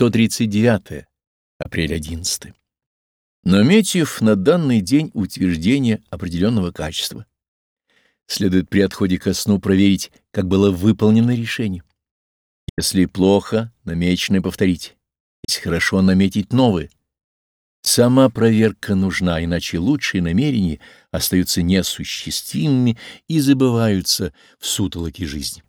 139. Апрель 11. Наметив на данный день утверждение определенного качества, следует при отходе ко сну проверить, как было выполнено решение. Если плохо, намеченное повторить. Если хорошо, наметить новое. Сама проверка нужна, иначе лучшие намерения остаются неосуществимыми и забываются в сутолоке жизни.